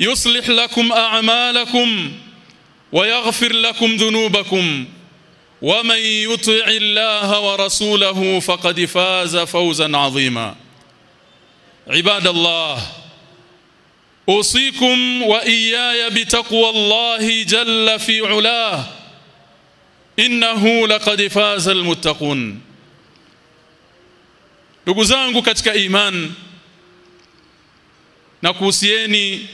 يصلح لكم أعمالكم ويغفر لكم ذنوبكم ومن يطع الله ورسوله فقد فاز فوزا عظيما. عباد الله أوصيكم وإياي بتقوى الله جل في علاه. innahu laqad faza almuttaqun ndugu zangu katika iman na kuhusieni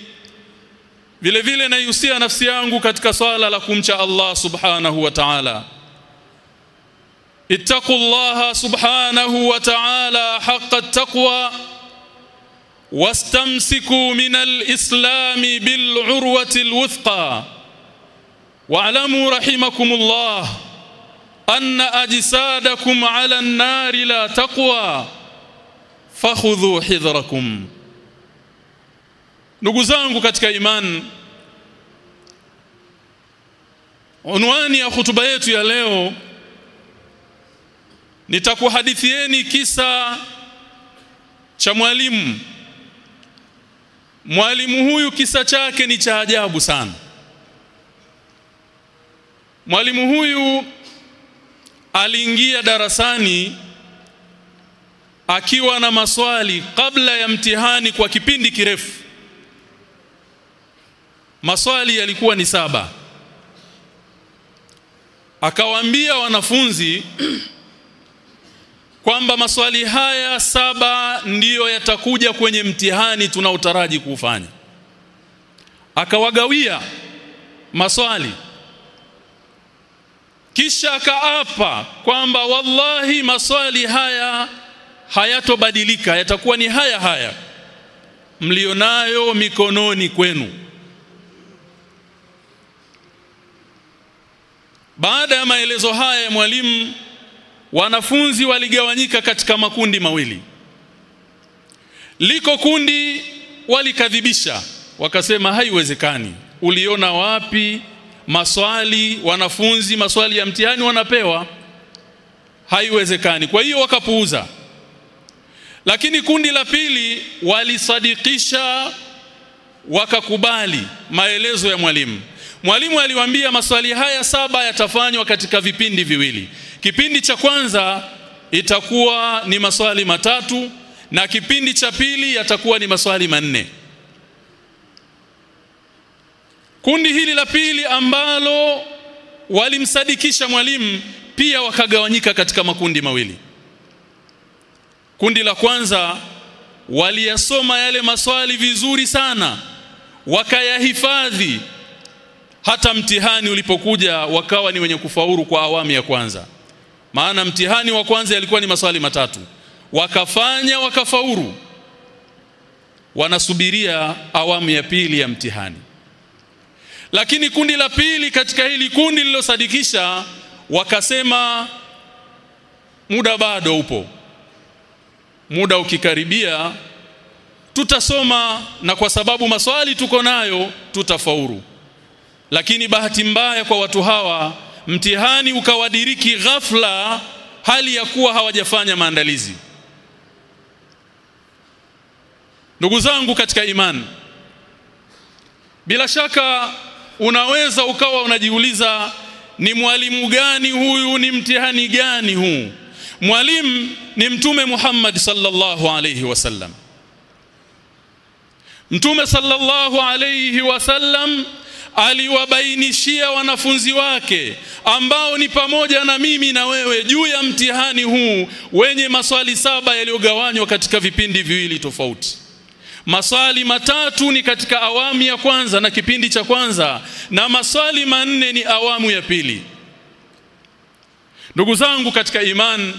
vile vile naihusia nafsi yangu katika swala la kumcha Allah subhanahu wa ta'ala ittaqullaha subhanahu wa ta'ala haqqa at-taqwa min al-islam bil urwati al-wuthqa واعلموا رحمكم الله أن أجسادكم على النار لا تقوى فخذوا حذركم zangu katika unwani ya hutuba yetu ya leo nitakuhadithieni kisa cha mwalimu mwalimu huyu kisa chake ni cha ajabu sana Mwalimu huyu aliingia darasani akiwa na maswali kabla ya mtihani kwa kipindi kirefu. Maswali yalikuwa ni saba. Akawaambia wanafunzi kwamba maswali haya saba ndiyo yatakuja kwenye mtihani tunaotaraji kufanya Akawagawia maswali. Kisha akaapa kwamba wallahi maswali haya hayatobadilika yatakuwa ni haya haya mlionayo mikononi kwenu baada ya maelezo haya ya mwalimu wanafunzi waligawanyika katika makundi mawili. Liko kundi walikadhibisha wakasema haiwezekani. Uliona wapi maswali wanafunzi maswali ya mtihani wanapewa? Haiwezekani. Kwa hiyo wakapuuza. Lakini kundi la pili walisadikisha wakakubali maelezo ya mwalimu mwalimu aliwaambia maswali haya saba yatafanywa katika vipindi viwili kipindi cha kwanza itakuwa ni maswali matatu na kipindi cha pili yatakuwa ni maswali manne Kundi hili la pili ambalo walimsadikisha mwalimu pia wakagawanyika katika makundi mawili. Kundi la kwanza waliyasoma yale maswali vizuri sana, wakayahifadhi hata mtihani ulipokuja wakawa ni wenye kufaulu kwa awamu ya kwanza. Maana mtihani wa kwanza yalikuwa ni maswali matatu. Wakafanya wakafaulu. Wanasubiria awamu ya pili ya mtihani. Lakini kundi la pili katika hili kundi lililosadikisha wakasema muda bado upo. Muda ukikaribia tutasoma na kwa sababu maswali tuko nayo tutafaulu. Lakini bahati mbaya kwa watu hawa mtihani ukawadiriki ghafla hali ya kuwa hawajafanya maandalizi. Ndugu zangu katika imani bila shaka unaweza ukawa unajiuliza ni mwalimu gani huyu ni mtihani gani huu? Mwalimu ni mtume Muhammad sallallahu alayhi wasallam mtume sallallahu alayhi wasallam aliwabainishia wanafunzi wake ambao ni pamoja na mimi na wewe juu ya mtihani huu wenye maswali saba yaliyogawanywa katika vipindi viwili tofauti. Maswali matatu ni katika awamu ya kwanza na kipindi cha kwanza na maswali manne ni awamu ya pili. Ndugu zangu katika imani,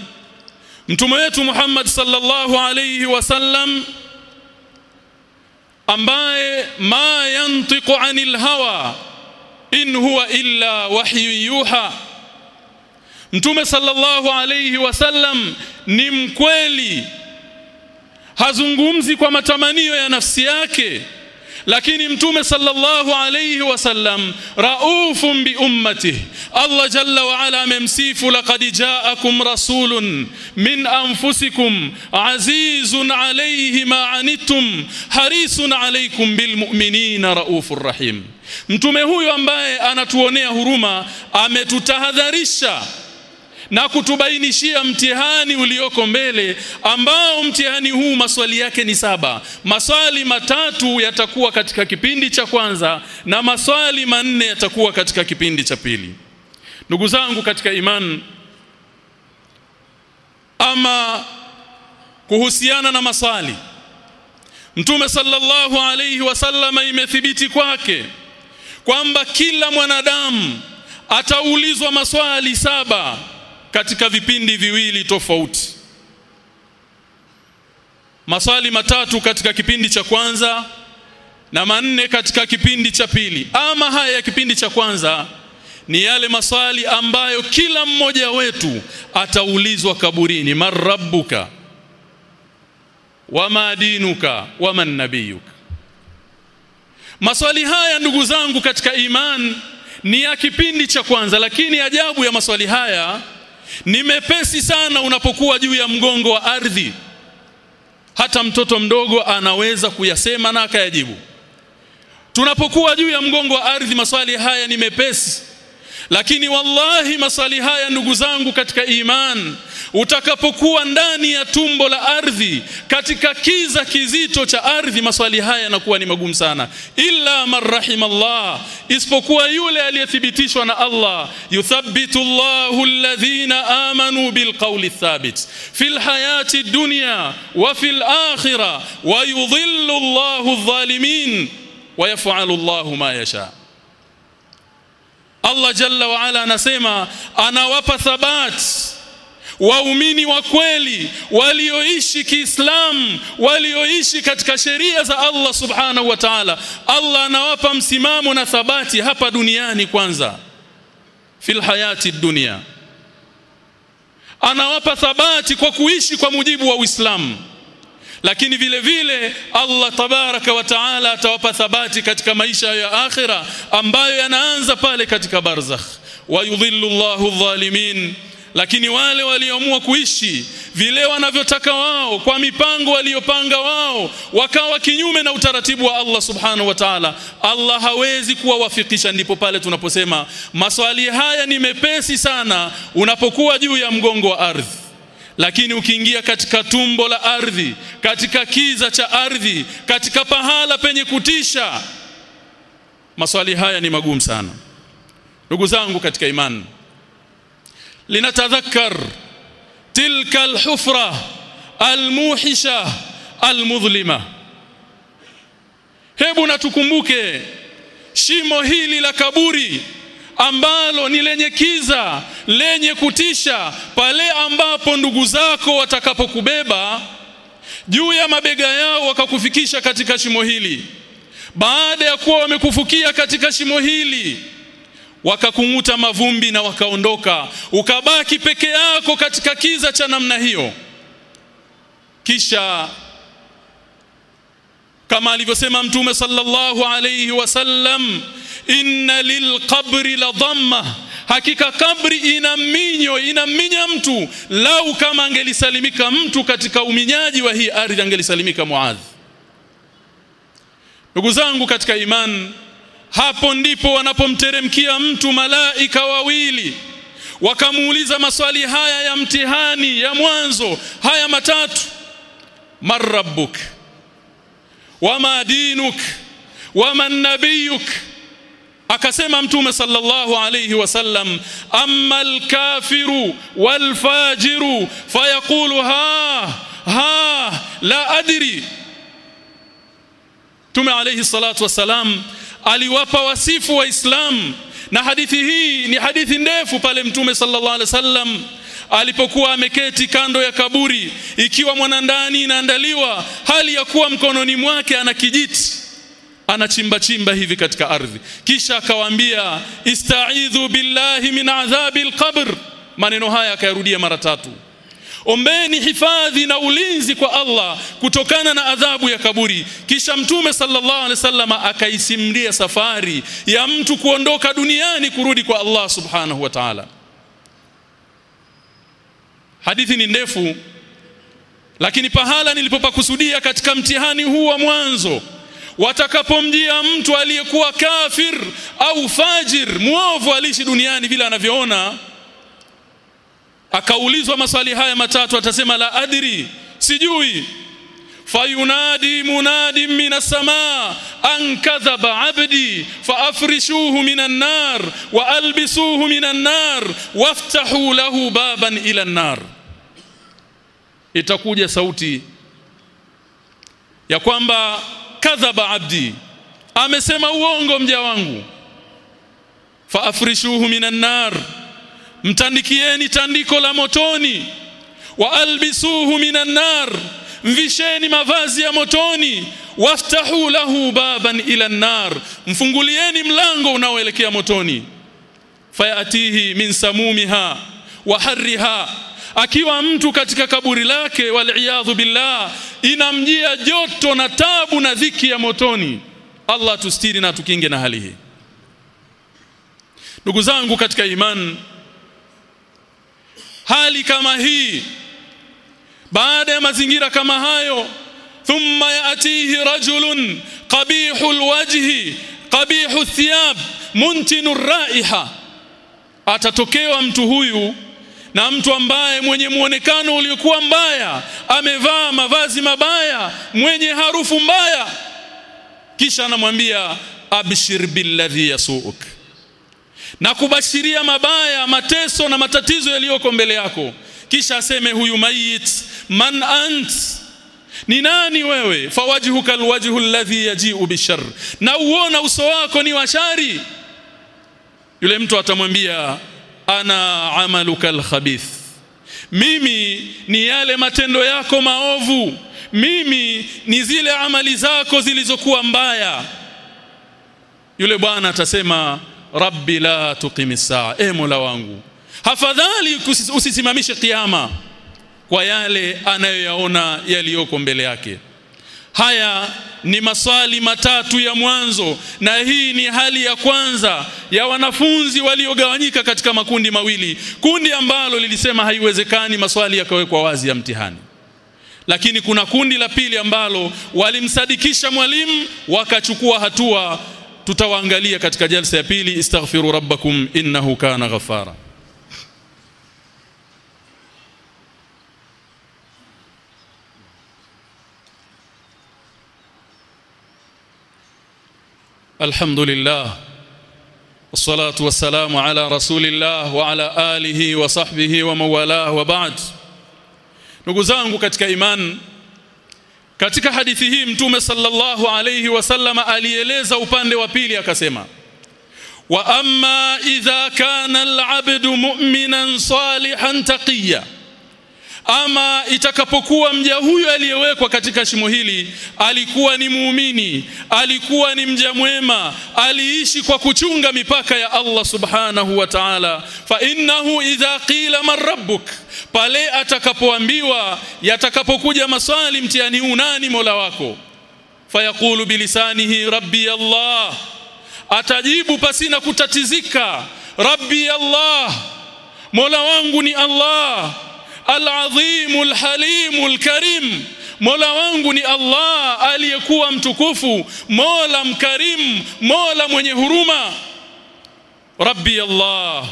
mtume wetu Muhammad sallallahu alayhi wasallam ambaye ma yantiqu anil hawa in huwa illa wahyu yuha. Mtume sallallahu alayhi wasallam ni mkweli hazungumzi kwa matamanio ya nafsi yake lakini mtume sallallahu alayhi wasallam raufun bi ummatihi Allah jalla wa ala amemsifu laqad ja'akum rasulun min anfusikum azizun alayhi ma anittum harisun alaykum bil mu'minina raufur rahim. Mtume huyu ambaye anatuonea huruma ametutahadharisha na kutubainishia mtihani ulioko mbele ambao mtihani huu maswali yake ni saba. Maswali matatu yatakuwa katika kipindi cha kwanza na maswali manne yatakuwa katika kipindi cha pili. Ndugu zangu katika imani ama kuhusiana na maswali mtume sallallahu alayhi wasallama imethibiti kwake kwamba kila mwanadamu ataulizwa maswali saba katika vipindi viwili tofauti. Maswali matatu katika kipindi cha kwanza na manne katika kipindi cha pili. Ama haya ya kipindi cha kwanza ni yale maswali ambayo kila mmoja wetu ataulizwa kaburini. Marabbuka wama dinuka waman nabiyuka. Maswali haya ndugu zangu katika iman ni ya kipindi cha kwanza lakini ajabu ya maswali haya ni mepesi sana unapokuwa juu ya mgongo wa ardhi. Hata mtoto mdogo anaweza kuyasema na akayajibu. Tunapokuwa juu ya mgongo wa ardhi maswali haya ni mepesi. Lakini wallahi maswali haya ndugu zangu katika iman utakapokuwa ndani ya tumbo la ardhi katika kiza kizito cha ardhi maswali haya yanakuwa ni magumu sana. Illa man rahimallah isipokuwa yule aliyethibitishwa na Allah. Yuthabbitu Allahu alladhina amanu bilqawli thabit fil hayati dunya wa fil akhirah wa yudhillu Allahu adh-dhalimin wa yaf'alu Allahu ma yasha. Allah jalla wa ala anasema anawapa thabati waumini wa kweli walioishi Kiislamu walioishi katika sheria za Allah subhanahu wa ta'ala. Allah anawapa msimamo na thabati hapa duniani kwanza. Fil hayati dunia. Anawapa thabati kwa kuishi kwa mujibu wa Uislamu. Lakini vile vile Allah tabaraka wa taala atawapa thabati katika maisha ya akhira ambayo yanaanza pale katika barzakh. Wa yudhillu Allahu dhalimin lakini wale walioamua kuishi vile wanavyotaka wao kwa mipango waliyopanga wao wakawa kinyume na utaratibu wa Allah subhanahu wa ta'ala Allah hawezi kuwawafikisha. Ndipo pale tunaposema maswali haya ni mepesi sana unapokuwa juu ya mgongo wa ardhi. Lakini ukiingia katika tumbo la ardhi katika kiza cha ardhi katika pahala penye kutisha maswali haya ni magumu sana. Ndugu zangu katika imani linatadhakkar tilka alhufra almuhisha almudhlima. Hebu natukumbuke shimo hili la kaburi ambalo ni lenye kiza lenye kutisha pale ambapo ndugu zako watakapokubeba juu ya mabega yao wakakufikisha katika shimo hili. Baada ya kuwa wamekufukia katika shimo hili wakakung'uta mavumbi na wakaondoka. Ukabaki peke yako katika kiza cha namna hiyo. Kisha kama alivyosema mtume sallallahu alayhi wasallam inna lilqabri la dhamma. Hakika kabri ina minyo inaminya mtu. Lau kama angelisalimika mtu katika uminyaji wa hii ardhi angelisalimika Muadh. Ndugu zangu katika iman hapo ndipo wanapomteremkia mtu malaika wawili wakamuuliza maswali haya ya mtihani ya mwanzo haya matatu. Marabbuk wama dinuk wama nabiyuk. Akasema mtume sallallahu alayhi wasallam amma alkafiru walfajiru fayaqulu ha ha la adri. Mtume alayhi salatu wasalam aliwapa wasifu wa waislamu na hadithi hii ni hadithi ndefu pale mtume sallallahu alaihi wasallam alipokuwa ameketi kando ya kaburi ikiwa mwanandani inaandaliwa hali ya kuwa mkononi mwake ana kijiti anachimba chimba hivi katika ardhi. Kisha akawaambia istaidhu billahi min adhabil qabr maneno haya akayarudia mara tatu ombeni hifadhi na ulinzi kwa Allah kutokana na adhabu ya kaburi. Kisha mtume sallallahu alaihi wasallam akaisimulia safari ya mtu kuondoka duniani kurudi kwa Allah subhanahu wa ta'ala. Hadithi ni ndefu lakini pahala nilipopakusudia katika mtihani huu wa mwanzo watakapomjia mtu aliyekuwa kafir au fajir muovu aliishi duniani vile anavyoona akaulizwa maswali haya matatu atasema la adri sijui. Fayunadi munadi minas samaa an kadhaba abdi faafrishuhu minan nar wa albisuhu minan nar waftahu lahu baban ila nar. Itakuja sauti ya kwamba kadhaba abdi amesema uongo mja wangu. Faafrishuhu minan nar mtandikieni tandiko la motoni. Wa albisuhu minan nar. Mvisheni mavazi ya motoni. Waftahu lahu baban ila nar. Mfungulieni mlango unaoelekea motoni. Fayatihi min samumiha wa harriha. Akiwa mtu katika kaburi lake waliyadhu billah inamjia joto na tabu na dhiki ya motoni. Allah tustiri na tukinge na hali hii. Ndugu zangu katika imani hali kama hii. Baada ya mazingira kama hayo thumma yatihi rajulun qabihu wajhi qabihu thiyab muntinu raiha. Atatokewa mtu huyu na mtu ambaye mwenye muonekano uliokuwa mbaya amevaa mavazi mabaya mwenye harufu mbaya. Kisha anamwambia abshir billadhi yasuuk na kubashiria mabaya mateso na matatizo yaliyoko mbele yako. Kisha aseme huyu mayit man ant ni nani wewe? Fawajhuka alwajhu alladhi yaji'u bishar. Na uona uso wako ni washari yule mtu atamwambia ana amaluka alkhabith. Mimi ni yale matendo yako maovu. Mimi ni zile amali zako zilizokuwa mbaya. Yule bwana atasema rabbi la tuqimi saa e mola wangu. Hafadhali usisimamishe kiyama kwa yale anayoyaona yaliyoko mbele yake. Haya ni maswali matatu ya mwanzo na hii ni hali ya kwanza ya wanafunzi waliogawanyika katika makundi mawili. Kundi ambalo lilisema haiwezekani maswali yakawekwa wazi ya mtihani. Lakini kuna kundi la pili ambalo walimsadikisha mwalimu wakachukua hatua tutawaangalia katika jalsa ya pili istaghfiru rabbakum innahu kana ghafara الحمد لله والصلاة والسلام على رسول الله وعلى آله وصحبه ومن والاه وبعد ndugu zangu katika iman katika hadithi hii mtume sallallahu alayhi wasallama alieleza upande wa pili akasema wa amma idha kana al-abdu mu'minan salihan taqiya ama itakapokuwa mja huyo aliyewekwa katika shimo hili alikuwa ni muumini alikuwa ni mja mwema aliishi kwa kuchunga mipaka ya Allah subhanahu wa ta'ala. Fa innahu idha qila man rabbuk pale atakapoambiwa yatakapokuja maswali mtihani huu nani mola wako? Fayaqulu bilisanihi rabbi Allah. Atajibu pasina kutatizika rabbi allah mola wangu ni allah al-azim al-halim al-karim Mola wangu ni Allah aliyekuwa mtukufu Mola mkarim Mola mwenye huruma. Rabbi Allah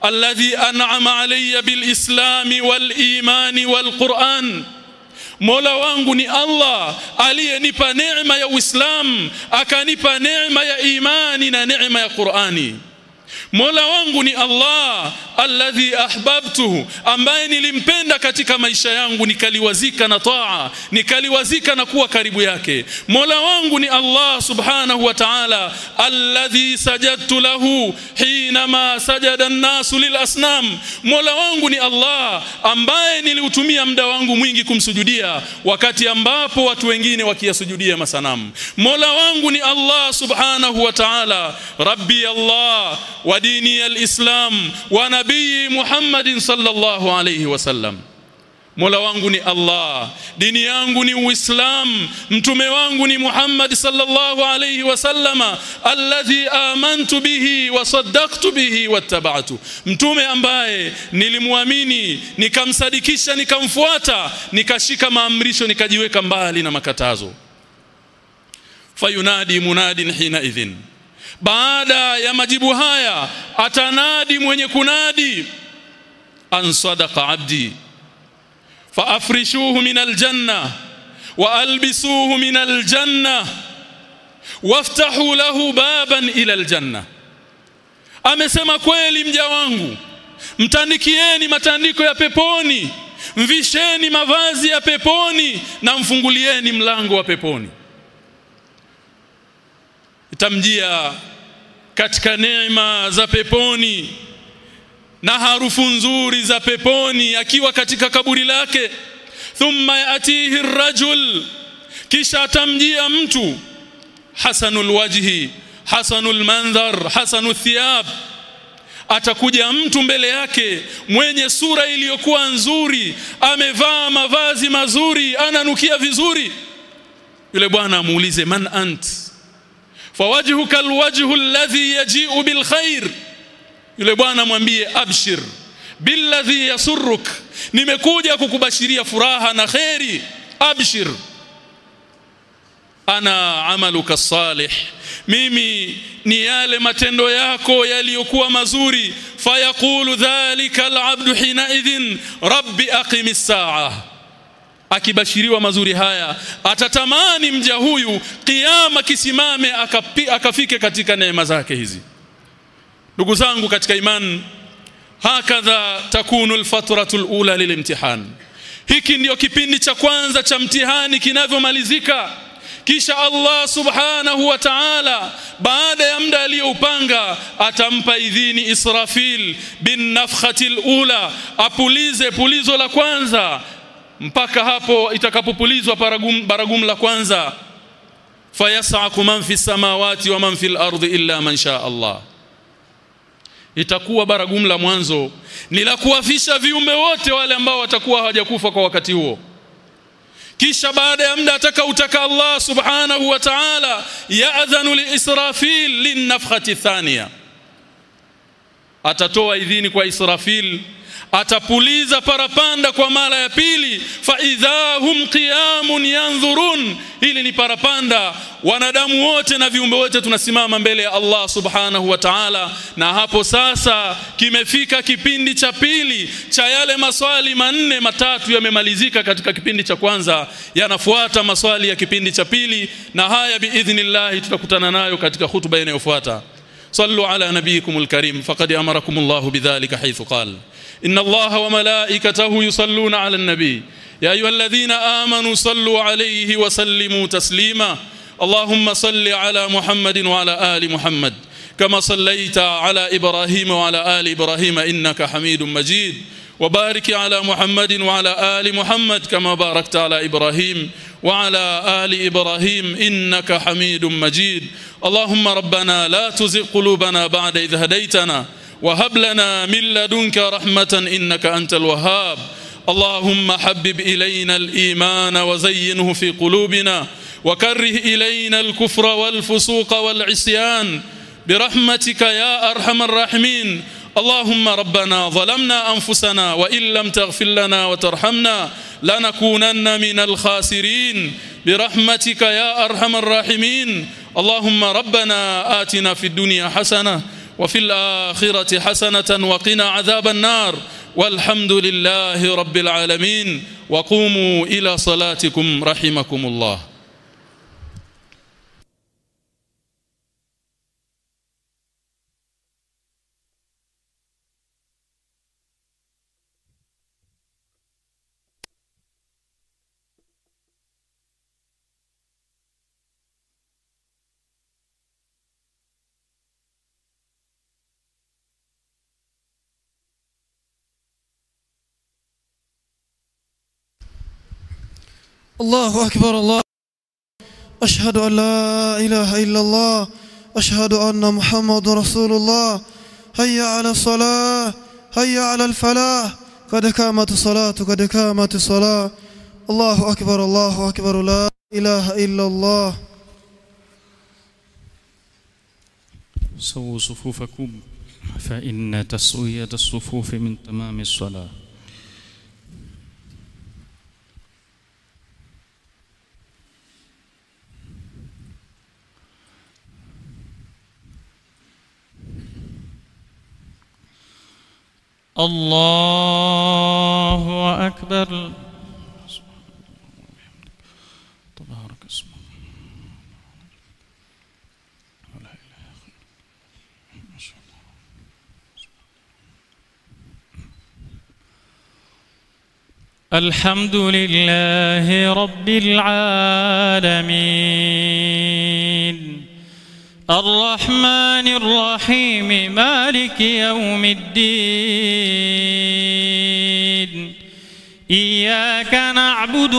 alladhi an'ama alayya bil islami wal imani wal Qur'an Mola wangu ni Allah aliyenipa neema ya Uislamu akanipa neema ya imani na neema ya Qur'ani Mola wangu ni Allah alladhi ahbabtuhu ambaye nilimpenda katika maisha yangu nikaliwazika na taa nikaliwazika na kuwa karibu yake. Mola wangu ni Allah subhanahu wa ta'ala alladhi sajadtu lahu hinama sajada an-nasu lilasnam. Mola wangu ni Allah ambaye niliutumia muda wangu mwingi kumsujudia wakati ambapo watu wengine wakiyasujudia masanamu. Mola wangu ni Allah subhanahu wa ta'ala. Rabbi Allah wa dini ya Islam wa nabii Muhammadin sallallahu alayhi wasallam Mola wangu ni Allah dini yangu ni Uislam mtume wangu ni Muhammad sallallahu alayhi wasallama alladhi amantu bihi wa saddaqtu bihi wattaba'tu mtume ambaye nilimwamini nikamsadikisha nikamfuata nikashika maamrisho nikajiweka mbali na makatazo. Fayunadi munadin hina idhin baada ya majibu haya atanadi mwenye kunadi an sadaqa abdi faafrishuhu min aljanna wa albisuhu min aljanna waftahu lahu baban ila aljanna. Amesema kweli mja wangu mtandikieni matandiko ya peponi mvisheni mavazi ya peponi na mfungulieni mlango wa peponi. Itamjia katika neema za peponi na harufu nzuri za peponi akiwa katika kaburi lake. Thumma yatihi rajul kisha atamjia mtu hasanul wajhi hasanul mandhar hasanul thiyab. Atakuja mtu mbele yake mwenye sura iliyokuwa nzuri amevaa mavazi mazuri ananukia vizuri. Yule bwana amuulize man ant fawajhuka alwajhu alladhi yaji'u bilkhair yule bwana mwambie abshir billadhi yasurruk nimekuja kukubashiria furaha na khairi abshir ana amaluka salih mimi ni yale matendo yako yaliyokuwa mazuri fayaqulu dhalika alabdu hina idhin rabbi aqimis saa akibashiriwa mazuri haya atatamani mja huyu kiyama kisimame akapi, akafike katika neema zake hizi. Ndugu zangu katika imani hakadha takunu alfatratu alula lilimtihan. Hiki ndiyo kipindi cha kwanza cha mtihani kinavyomalizika. Kisha Allah subhanahu wa ta'ala baada ya muda aliyoupanga atampa idhini Israfil bin nafkhati alula apulize pulizo la kwanza mpaka hapo itakapopulizwa baragum, baragum la kwanza fayasaku man fi samawati wa man fil ardi illa man sha Allah. Itakuwa baragum la mwanzo ni la kuwafisha viumbe wote wale ambao watakuwa hawajakufa kwa wakati huo. Kisha baada ya muda atakautaka Allah subhanahu wa ta'ala ya'dhanu liisrafil linafkhati thaniya. Atatoa idhini kwa Israfil atapuliza parapanda kwa mara ya pili. Fa idha hum qiyamun yanzurun. Ili ni parapanda. Wanadamu wote na viumbe wote tunasimama mbele ya Allah subhanahu wa ta'ala. Na hapo sasa kimefika kipindi cha pili cha yale maswali manne matatu yamemalizika katika kipindi cha kwanza. Yanafuata maswali ya kipindi cha pili. Na haya biidhnillah tutakutana nayo katika hutuba inayofuata. Sallu ala nabiyikumul karim. Faqad amarakumullahu bidhalika haythu qala. إن الله وملائكته يصلون على النبي. يا أيها الذين آمنوا صلوا عليه وسلموا تسليما. اللهم صل على محمد وعلى آل محمد. كما صليت على إبراهيم وعلى آل إبراهيم إنك حميد مجيد. وبارك على محمد وعلى آل محمد كما باركت على إبراهيم وعلى آل إبراهيم إنك حميد مجيد. اللهم ربنا لا تزغ قلوبنا بعد إذ هديتنا. وهب لنا من لدنك رحمة إنك أنت الوهاب. اللهم حبب إلينا الإيمان وزينه في قلوبنا وكره إلينا الكفر والفسوق والعصيان. برحمتك يا أرحم الراحمين. اللهم ربنا ظلمنا أنفسنا وإن لم تغفر لنا وترحمنا لنكونن من الخاسرين. برحمتك يا أرحم الراحمين. اللهم ربنا آتنا في الدنيا حسنة وفي الآخرة حسنة وقنا عذاب النار والحمد لله رب العالمين وقوموا إلى صلاتكم رحمكم الله الله أكبر الله أشهد أن لا إله إلا الله أشهد أن محمد رسول الله هيا على الصلاة هيا على الفلاح. قد كامت الصلاة قد كامت الصلاة. الله أكبر الله أكبر لا إله إلا الله. سووا صفوفكم فإن تسوية الصفوف من تمام الصلاة. الله أكبر. تبارك اسمه ولا إله ما الله الحمد لله رب العالمين. الرحمن الرحيم مالك يوم الدين. إياك نعبد